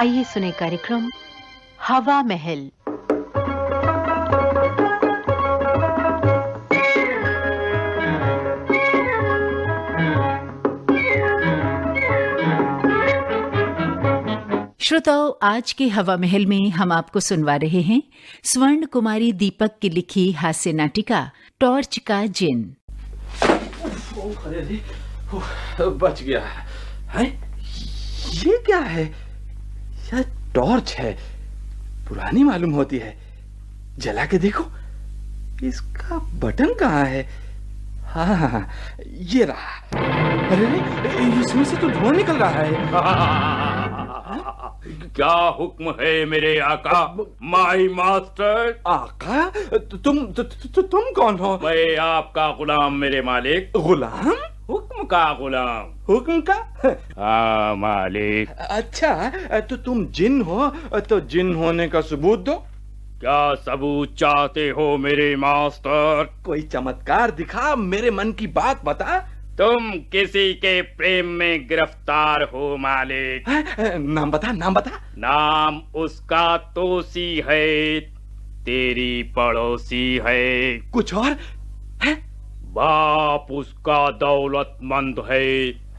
आइए सुने कार्यक्रम हवा महल। श्रोताओं, आज के हवा महल में हम आपको सुनवा रहे हैं स्वर्ण कुमारी दीपक की लिखी हास्य नाटिका, टॉर्च का जिन। बच गया है? ये क्या है? यह टॉर्च है? पुरानी मालूम होती है। जला के देखो। इसका बटन कहाँ है? हाँ हाँ हाँ, ये रहा। अरे इसमें से तो धुआँ निकल रहा है। क्या हुक्म है मेरे आका? माई मास्टर आका? तुम तु, तु, तु, तुम कौन हो? मैं आपका गुलाम मेरे मालिक। गुलाम? हुक्म का गुलाम। हुक्म का? हाँ मालिक। अच्छा तो तुम जिन हो तो जिन होने का सबूत दो। क्या सबूत चाहते हो मेरे मास्टर? कोई चमत्कार दिखा मेरे मन की बात बता। तुम किसी के प्रेम में गिरफ़्तार हो मालिक? नाम बता नाम बता। नाम उसका तोसी है तेरी पड़ोसी है। कुछ और? है? बाप उसका दौलतमंद है।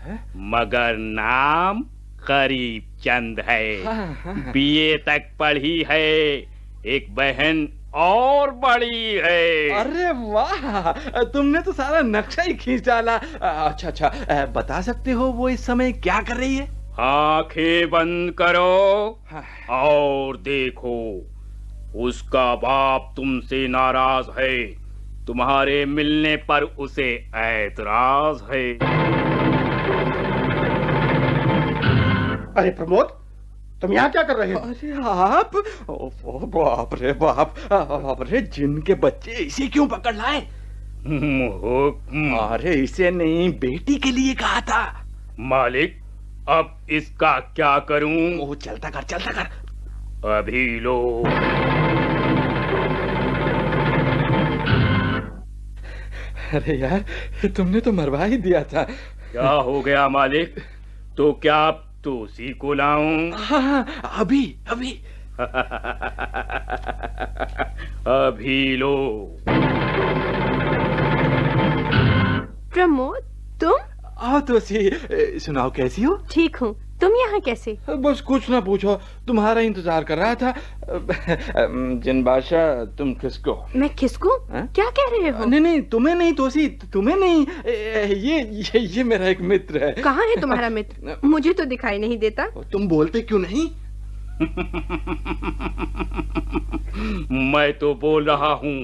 हैं? मगर नाम करीब चंद है। हाँ, हाँ, हाँ। बीए तक पढ़ी है। एक बहन और बड़ी है। अरे वाह! तुमने तो सारा नक्शा ही खींच डाला। अच्छा अच्छा। बता सकते हो वो इस समय क्या कर रही है? आँखें बंद करो हाँ। और देखो उसका बाप तुमसे नाराज़ है। तुम्हारे मिलने पर उसे ऐतराज है। अरे प्रमोद तुम यहाँ क्या कर रहे हो? अरे आप ओ, ओ, बाप रे बाप अरे जिन के बच्चे इसे क्यों पकड़ लाए? अरे इसे नहीं बेटी के लिए कहा था। मालिक अब इसका क्या करूँ? ओ चलता कर चलता कर। अभी लो। अरे यार तुमने तो मरवा ही दिया था। क्या हो गया मालिक? तो क्या अब तोसी को लाऊं? हाँ हाँ, अभी अभी। अभी लो। प्रमोद तुम? आओ तो सी सुनाओ कैसी हो? ठीक हूँ। तुम यहाँ कैसे? बस कुछ ना पूछो तुम्हारा इंतज़ार कर रहा था। जिन बादशाह तुम किसको? मैं किसको? हैं? क्या कह रहे हो? नहीं नहीं तुम्हें नहीं तोसी तुम्हें नहीं ये ये ये मेरा एक मित्र है। कहाँ है तुम्हारा मित्र? मुझे तो दिखाई नहीं देता। तुम बोलते क्यों नहीं? मैं तो बोल रहा हूँ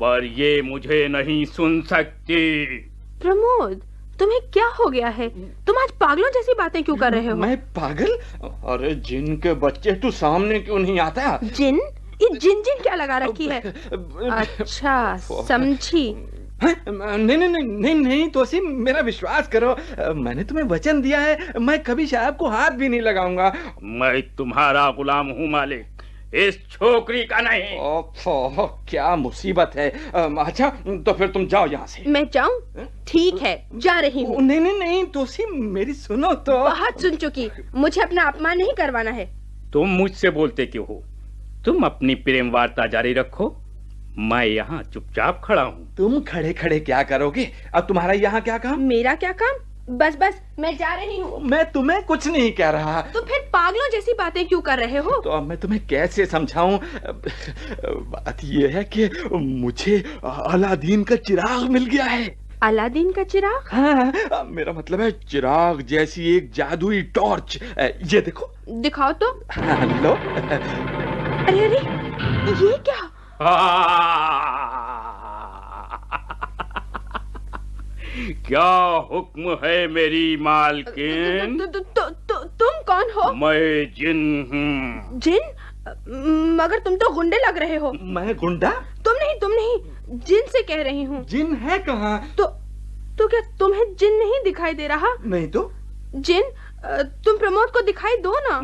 पर ये मुझे नहीं सुन सकती। प्रमोद तुम्हें क्या हो गया है? तुम आज पागलों जैसी बातें क्यों कर रहे हो? मैं पागल? अरे जिन के बच्चे तू सामने क्यों नहीं आता? जिन? ये जिन जिन क्या लगा रखी है? अच्छा समझी। हैं? नहीं नहीं नहीं नहीं नहीं तोसी मेरा विश्वास करो। मैंने तुम्हें वचन दिया है मैं कभी साहब को हाथ भी नहीं लगाऊँगा। मैं तुम्हारा गुलाम हूँ मालिक। इस छोकरी का नहीं। ओफो, क्या मुसीबत है। अच्छा तो फिर तुम जाओ यहाँ से। मैं जाऊँ? ठीक है जा रही हूँ। नहीं नहीं नहीं तोसी मेरी सुनो तो। बहुत सुन चुकी। मुझे अपना अपमान नहीं करवाना है। तुम मुझसे बोलते क्यों हो? तुम अपनी प्रेम वार्ता जारी रखो। मैं यहाँ चुपचाप खड़ा हूँ। तुम खड़े खड़े क्या करोगे? अब तुम्हारा यहाँ क्या काम? मेरा क्या काम? बस बस मैं जा रही हूँ। मैं तुम्हें कुछ नहीं कह रहा। तो फिर पागलों जैसी बातें क्यों कर रहे हो? तो अब मैं तुम्हें कैसे समझाऊं? बात यह है कि मुझे अलादीन का चिराग मिल गया है। अलादीन का चिराग? हाँ मेरा मतलब है चिराग जैसी एक जादुई टॉर्च। ये देखो। दिखाओ तो। हाँ, लो। अरे अरे ये क्या? क्या हुक्म है मेरी मालकिन? तु, तु, तु, तु, तुम कौन हो? मैं जिन हूँ। जिन? मगर तुम तो गुंडे लग रहे हो। मैं गुंडा? तुम नहीं तुम नहीं। जिन से कह रही हूँ। जिन है कहाँ? तो तो क्या तुम्हें जिन नहीं दिखाई दे रहा? नहीं तो? जिन तुम प्रमोद को दिखाई दो ना।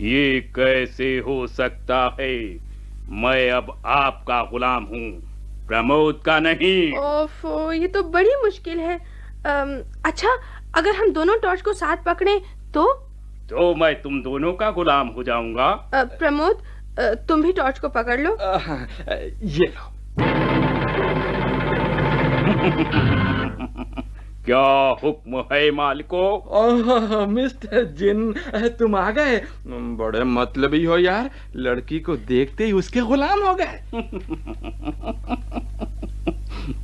ये कैसे हो सकता है? मैं अब आपका गुलाम हूँ। प्रमोद का नहीं। ओफो ये तो बड़ी मुश्किल है। अच्छा अगर हम दोनों टॉर्च को साथ पकड़े तो? तो मैं तुम दोनों का गुलाम हो जाऊँगा। प्रमोद तुम भी टॉर्च को पकड़ लो। आ, हाँ, ये लो। क्या हुक्म है मालिको? ओह मिस्टर जिन तुम आ गए। बड़े मतलबी हो यार लड़की को देखते ही उसके गुलाम हो गए।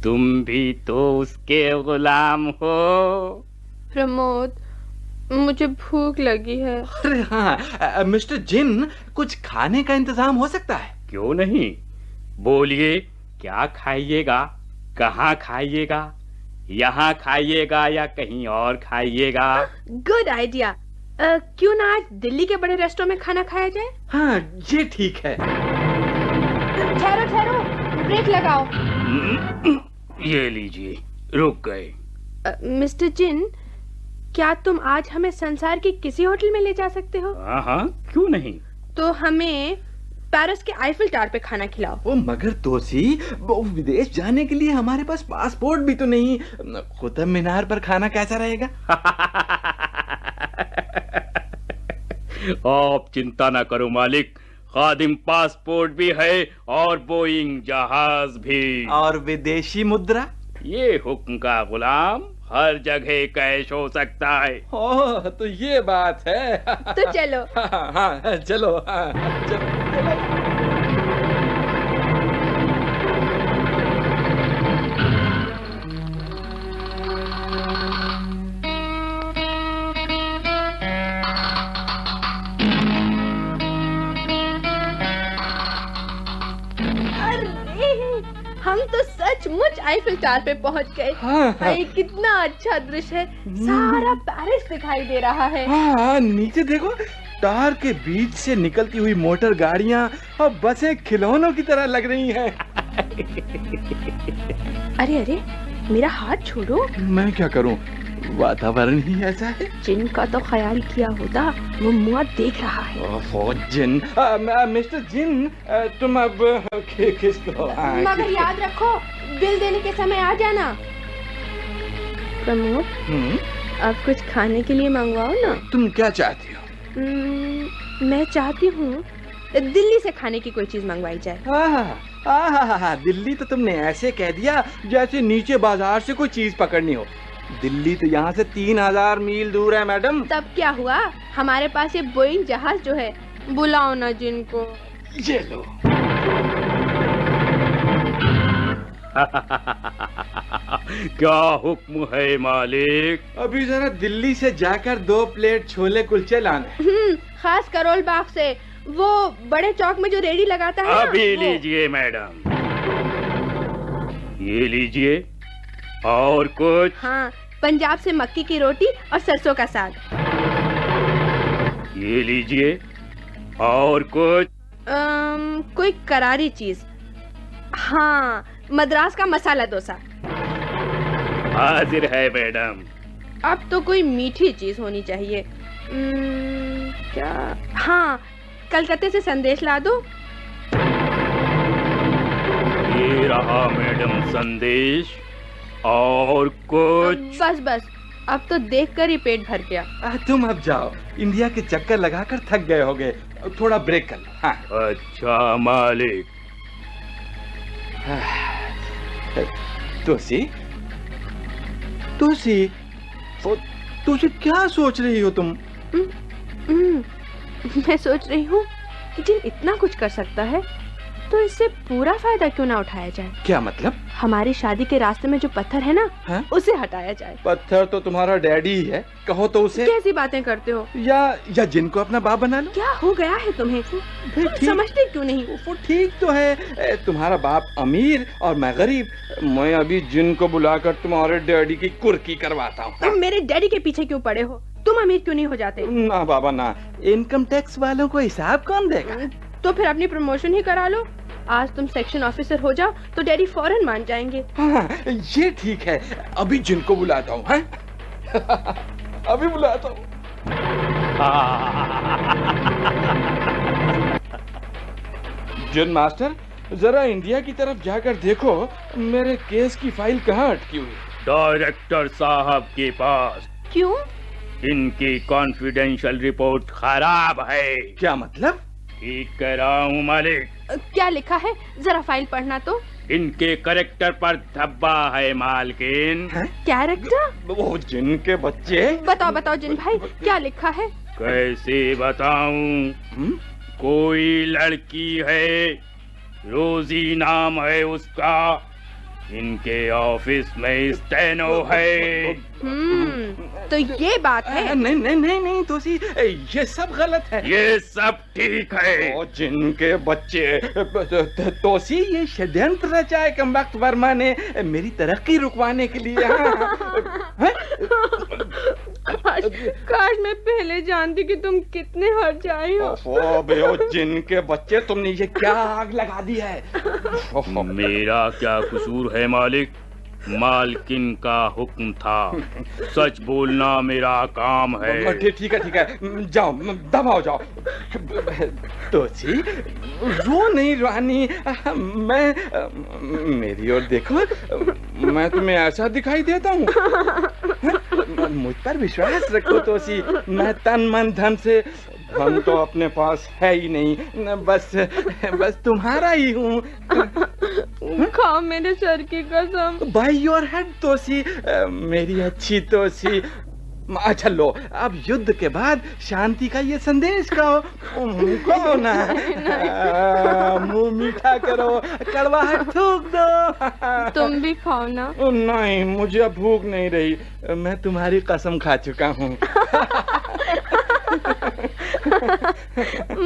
तुम भी तो उसके गुलाम हो। प्रमोद मुझे भूख लगी है। अरे हाँ मिस्टर जिन कुछ खाने का इंतज़ाम हो सकता है? क्यों नहीं? बोलिए क्या खाइएगा? कहाँ खाइएगा? यहाँ खाइएगा या कहीं और खाइएगा? Good idea. क्यों ना आज दिल्ली के बड़े रेस्टोरेंट में खाना खाया जाए? हाँ ये ठीक है। ठहरो ठहरो। ब्रेक लगाओ। ये लीजिए रुक गए। मिस्टर जिन क्या तुम आज हमें संसार के किसी होटल में ले जा सकते हो? हाँ हाँ क्यों नहीं? तो हमें पेरिस के आईफिल टावर पे खाना खिलाओ। वो मगर तोसी वो विदेश जाने के लिए हमारे पास पासपोर्ट भी तो नहीं। कुतुब मीनार पर खाना कैसा रहेगा? आप चिंता ना करो मालिक। खादिम पासपोर्ट भी है और बोइंग जहाज़ भी। और विदेशी मुद्रा? ये हुक्म का गुलाम हर जगह कैश हो सकता है। ओ, तो ये बात है। तो चलो। हाँ हाँ चलो हाँ चलो अरे हम तो सचमुच आईफिल टावर पे पहुँच गए। हाँ, हाँ। कितना अच्छा दृश्य है। सारा पेरिस दिखाई दे रहा है। हाँ नीचे देखो टार के बीच से निकलती हुई मोटर गाड़िया और बसें खिलौनों की तरह लग रही हैं। अरे अरे मेरा हाथ छोड़ो। मैं क्या करूँ? वातावरण ही ऐसा है। जिनका तो ख्याल किया होता वो मुआ देख रहा है। ओहो जिन आ, मिस्टर जिन आ, तुम अब हाँ, मगर याद रखो बिल देने के समय आ जाना। प्रमोद हम्म, अब कुछ खाने के लिए मंगवाओ ना। तुम क्या चाहती हो? हम्म, मैं चाहती हूँ दिल्ली से खाने की कोई चीज़ मंगवाई जाए। आहा, आहा, दिल्ली तो तुमने ऐसे कह दिया जैसे नीचे बाज़ार से कोई चीज़ पकड़नी हो। दिल्ली तो यहाँ से तीन हज़ार मील दूर है मैडम। तब क्या हुआ? हमारे पास ये बोइंग जहाज़ जो है बुलाओ ना जिनको। ये लो। क्या हुक्म है मालिक? अभी जरा दिल्ली से जाकर दो प्लेट छोले कुलचे लाने। हम्म, खास करोल बाग से। वो बड़े चौक में जो रेडी लगाता है अभी लीजिए मैडम। ये लीजिए। और कुछ? हाँ पंजाब से मक्की की रोटी और सरसों का साग। ये लीजिए। और कुछ? अम, कोई करारी चीज़। हाँ मद्रास का मसाला डोसा। हाजिर है मैडम। अब तो कोई मीठी चीज़ होनी चाहिए। क्या? हाँ कलकत्ते से संदेश ला दो। ये रहा मैडम संदेश। और कुछ? बस बस। अब तो देखकर ही पेट भर गया। आ, तुम अब जाओ। इंडिया के चक्कर लगाकर थक गए होगे। थोड़ा ब्रेक कर लो। हाँ। अच्छा मालिक। तुलसी? तुलसी ओ, तुलसी क्या सोच रही हो तुम? हम्म, मैं सोच रही हूँ कि जिन इतना कुछ कर सकता है तो इससे पूरा फ़ायदा क्यों ना उठाया जाए? क्या मतलब? हमारी शादी के रास्ते में जो पत्थर है ना हाँ? उसे हटाया जाए। पत्थर तो तुम्हारा डैडी ही है। कहो तो उसे। कैसी बातें करते हो? या या जिनको अपना बाप बना लो। क्या हो गया है तुम्हें? तुम समझते क्यों नहीं? वो ठीक तो है। तुम्हारा बाप अमीर और मैं गरीब। मैं अभी जिनको बुलाकर तुम्हारे डैडी की कुर्की करवाता हूँ। तुम मेरे डैडी के पीछे क्यों पड़े हो? तुम अमीर क्यों नहीं हो जाते? ना बाबा ना। इनकम टैक्स वालों को हिसाब कौन देगा? तो फिर अपनी प्रमोशन ही करा लो। आज तुम सेक्शन ऑफिसर हो जाओ तो डैडी फ़ौरन मान जाएँगे। हाँ ये ठीक है। अभी जिनको बुलाता हूँ हैं? अभी बुलाता हूँ। जिन मास्टर जरा इंडिया की तरफ़ जाकर देखो मेरे केस की फ़ाइल कहाँ अटकी हुई। डायरेक्टर साहब के पास। क्यों? इनकी कॉन्फिडेंशियल रिपोर्ट खराब है। क्या मतलब? ठीक कह रहा हूँ मालिक क्या लिखा है? जरा फ़ाइल पढ़ना तो। इनके करेक्टर पर धब्बा है मालकिन। कैरेक्टर? वो जिनके बच्चे। बताओ बताओ जिन भाई क्या लिखा है? कैसे बताऊँ? हम्म? कोई लड़की है रोजी नाम है उसका। इनके ऑफ़िस में स्टेनो है। हम्म तो ये बात है। नहीं नहीं नहीं नहीं दोषी ये सब गलत है। ये सब ठीक है। और जिनके बच्चे तोसी ये षड्यंत्र रचा है कम वक्त वर्मा ने मेरी तरक्की रुकवाने के लिए हाँ। काश मैं पहले जानती कि तुम कितने हर जाए हो। ओफो ओ जिनके बच्चे तुमने ये क्या आग लगा दी है? मेरा क्या कसूर है मालिक? मालकिन का हुक्म था। सच बोलना मेरा काम है। ठीक ठीक है ठीक है। जाओ दबाओ जाओ। तोसी रो नहीं रानी। मैं मेरी ओर देखो। मैं तुम्हें ऐसा दिखाई देता हूँ? मुझ पर विश्वास रखो तोसी मैं तन मन धन से। धन तो अपने पास है ही नहीं। बस बस तुम्हारा ही हूँ। खाओ मेरे सर की कसम। बाय योर हेड तोसी मेरी अच्छी तोसी अच्छा लो अब युद्ध के बाद शांति का ये संदेश कहो कहो ना मुँह मीठा करो कड़वाहट थूक दो। तुम भी खाओ ना। नहीं मुझे अब भूख नहीं रही। मैं तुम्हारी कसम खा चुका हूँ।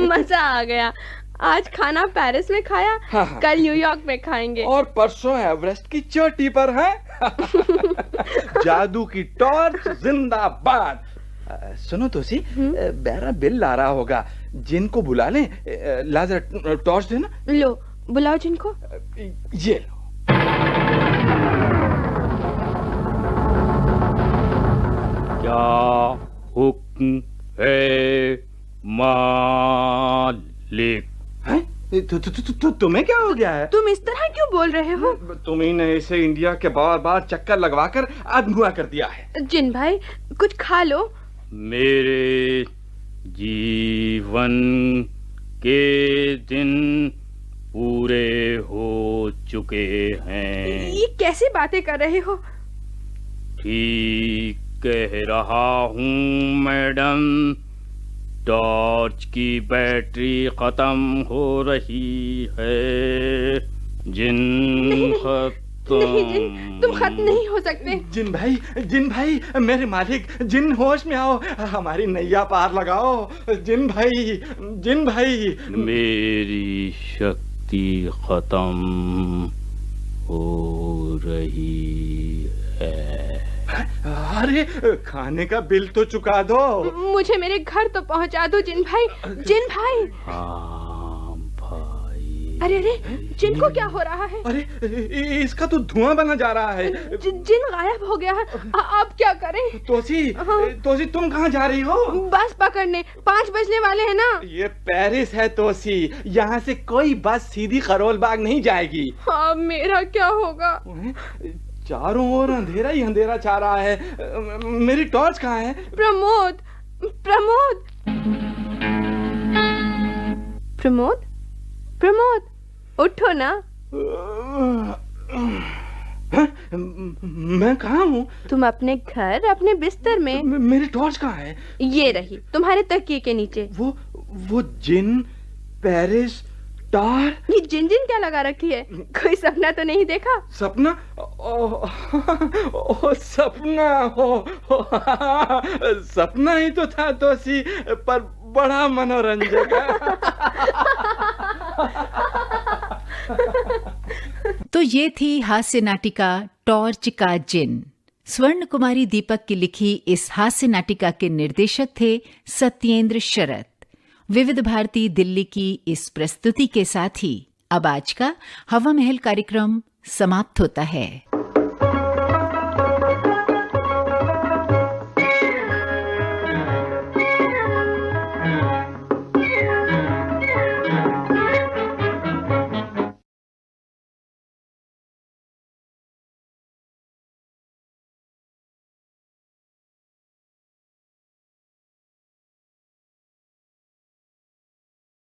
मज़ा आ गया। आज खाना पेरिस में खाया हाँ, हाँ। कल न्यूयॉर्क में खाएँगे। और परसों एवरेस्ट की चोटी पर है? जादू की टॉर्च जिंदाबाद। सुनो तो सी बेरा बिल ला रहा होगा। जिनको बुला लें अ, ला जरा टॉर्च देना? लो बुलाओ जिनको। ये लो। क्या हुक्म है मालिक? तु, तु, तु, तु, तु, तुम्हें क्या हो गया है? तुम इस तरह क्यों बोल रहे हो? तुम ही ने इसे इंडिया के बार बार चक्कर लगवा कर अधमुआ कर दिया है। जिन भाई कुछ खा लो। मेरे जीवन के दिन पूरे हो चुके हैं। ये कैसी बातें कर रहे हो? ठीक कह रहा हूँ मैडम। टॉर्च की बैटरी खत्म हो रही है। जिन खत्म तुम खत्म नहीं हो सकते। जिन भाई जिन भाई मेरे मालिक जिन होश में आओ हमारी नैया पार लगाओ। जिन भाई जिन भाई। मेरी शक्ति खत्म हो रही है। अरे खाने का बिल तो चुका दो। मुझे मेरे घर तो पहुँचा दो जिन भाई जिन भाई। हाँ भाई। अरे अरे जिन को क्या हो रहा है? अरे इसका तो धुआँ बना जा रहा है। जि- जिन गायब हो गया है आ- अब क्या करें? तोसी हाँ। तोसी तुम कहाँ जा रही हो? बस पकड़ने पाँच बजने वाले हैं ना? ये पेरिस है तोसी यहाँ से कोई बस सीधी खरोल बाग नहीं जाएगी। अब मेरा क्या होगा? चारों ओर अंधेरा ही अंधेरा छा रहा है। मेरी टॉर्च कहाँ है? प्रमोद प्रमोद। प्रमोद प्रमोद उठो ना। हाँ? मैं कहाँ हूँ? तुम अपने घर अपने बिस्तर में। मेरी टॉर्च कहाँ है? ये रही तुम्हारे तकिए के नीचे। वो वो जिन पेरिस टार। ये जिन जिन क्या लगा रखी है? कोई सपना तो नहीं देखा? सपना? ओ, ओ सपना हो, हो सपना ही तो था तोसी पर बड़ा मनोरंजक तो ये थी हास्य नाटिका टॉर्च का जिन। स्वर्ण कुमारी दीपक की लिखी इस हास्य नाटिका के निर्देशक थे सत्येंद्र शरत। विविध भारती दिल्ली की इस प्रस्तुति के साथ ही अब आज का हवा महल कार्यक्रम समाप्त होता है।